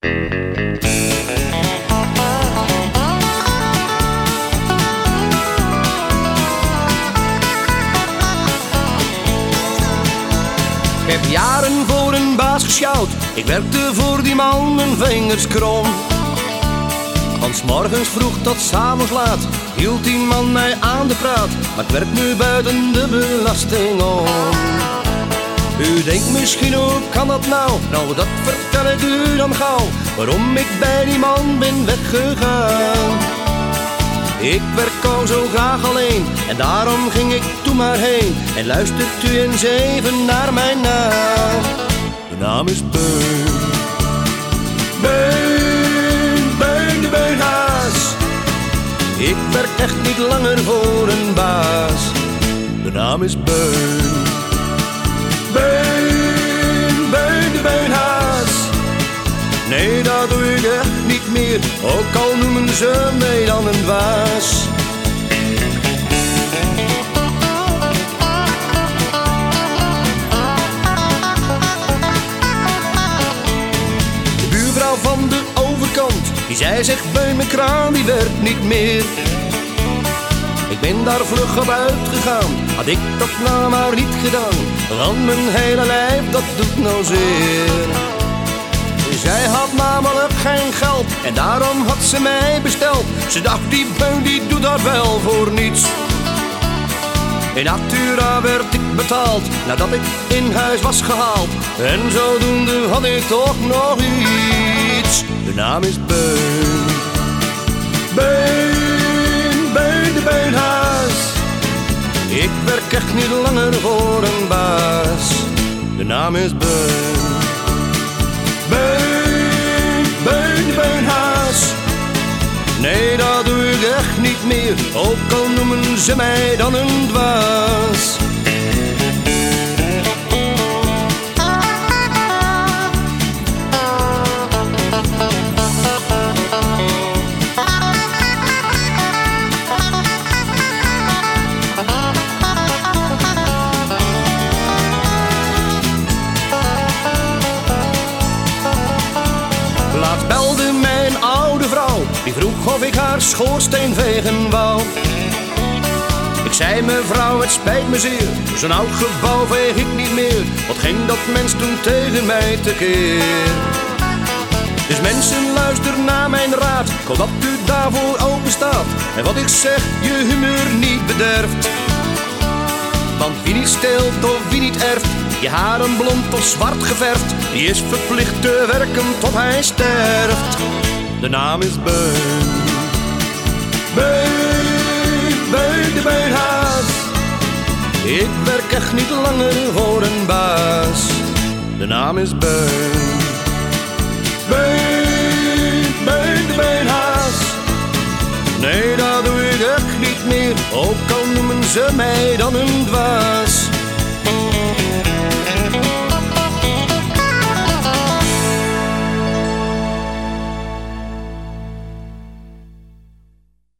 Ik heb jaren voor een baas gesjouwd. Ik werkte voor die man mijn vingers krom. Van 's morgens vroeg tot 's avonds laat hield die man mij aan de praat. Maar ik werk nu buiten de belasting om. U denkt misschien hoe kan dat nou? Nou, dat vertel ik u dan gauw. Waarom ik bij die man ben weggegaan. Ik werk al zo graag alleen en daarom ging ik toen maar heen. En luistert u eens even naar mijn naam. De naam is Beun. Beun, Beun de Beunhaas. Ik werk echt niet langer voor een baas. De naam is Beun. Dat doe echt niet meer, ook al noemen ze mij dan een dwaas. De buurvrouw van de overkant, die zei zich bij mijn kraan, die werkt niet meer. Ik ben daar vlug op uitgegaan, had ik dat nou maar niet gedaan. Want mijn hele lijf, dat doet nou zeer. Zij had namelijk geen geld en daarom had ze mij besteld. Ze dacht, die beun die doet dat wel voor niets. In Natura werd ik betaald nadat ik in huis was gehaald. En zodoende had ik toch nog iets. De naam is Beun. Beun, Beun de Beunhaas. Ik werk echt niet langer voor een baas. De naam is Beun. Nee, dat doe ik echt niet meer, ook al noemen ze mij dan een dwaas. Die vroeg of ik haar schoorsteen vegen wou. Ik zei mevrouw, het spijt me zeer, zo'n oud gebouw veeg ik niet meer. Wat ging dat mens toen tegen mij tekeer? Dus mensen, luister naar mijn raad, ik dat u daarvoor open staat. En wat ik zeg, je humeur niet bederft. Want wie niet steelt of wie niet erft, je haren blond of zwart geverfd, die is verplicht te werken tot hij sterft. De naam is Beun. Beun, Beun de Beunhaas. Ik werk echt niet langer voor een baas. De naam is Beun. Beun, Beun de Beunhaas. Nee, dat doe ik echt niet meer, ook al noemen ze mij dan een dwaas.